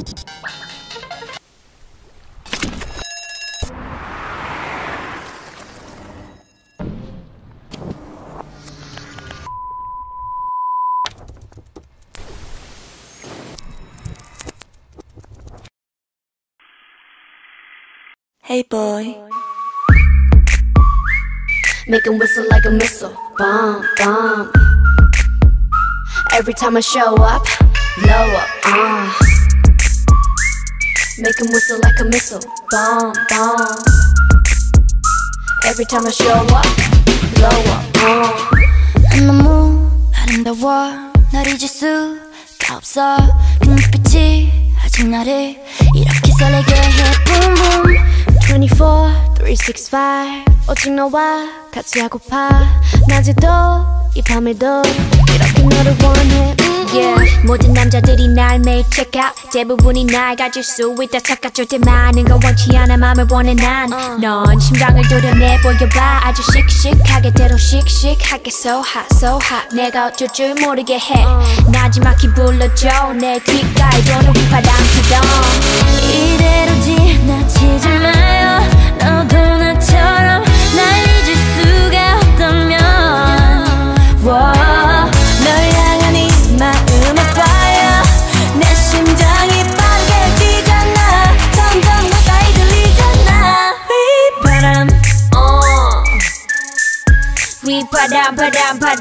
Hey boy. Make 'em whistle like a missile. Bomb, bomb. Every time I show up, blow up. Uh. Make 'em whistle like a missile. Bomb, bomb. Every time I show up, blow up. Uh. 너무 아름다워 널 잊을 수가 없어 그 눈빛이 아직 나를 이렇게 설레게 해 Boom boom 24, 365 오직 너와 같이 하고파 낮에도 이 밤에도 이렇게 너를 원해 음, 모든 남자들이 날 매일 check out. 대부분이 날 가질 수 있다. 착각 절대 많은 건 원치 않아. 맘을 원해 난넌 심장을 도려내 보여봐. 아주 씩씩하게 대로 씩씩하게 so hot so hot. 내가 어쩔 줄 모르게 해. 나지막히 불러줘. 내 귓가에 도는 휘파람 피던. 이대로 지나치지 마 휘바람 바람 바람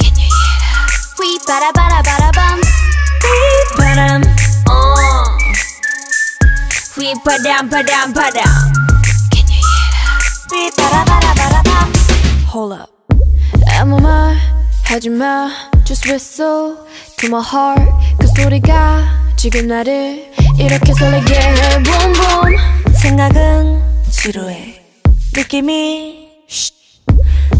Can you hear that? 휘바라바라바라밤 휘바람 어. 휘바람 바람 바람 Can you hear that? 휘바라바라바라밤 Hold up. 아무 말 하지마 Just whistle to my heart 그 소리가 지금 나를 이렇게 설레게 해 Boom boom 생각은 지루해. 느낌이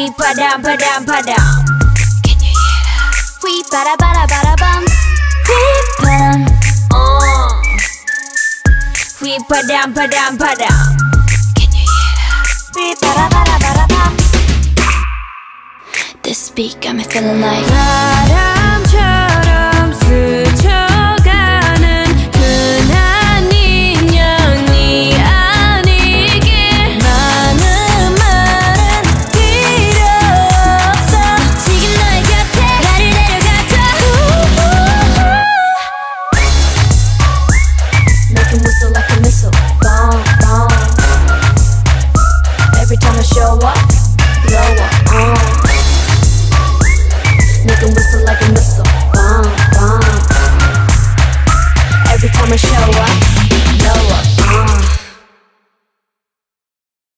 We padam padam padam. Can you hear that? We bada bada bada bum. We padam. Oh. Uh. We padam padam padam. Can you hear that? We bada bada bada bum. This beat got me feeling like. Da, da. Uh, uh, uh. Like a missile, bomb, bomb. Every time I show up.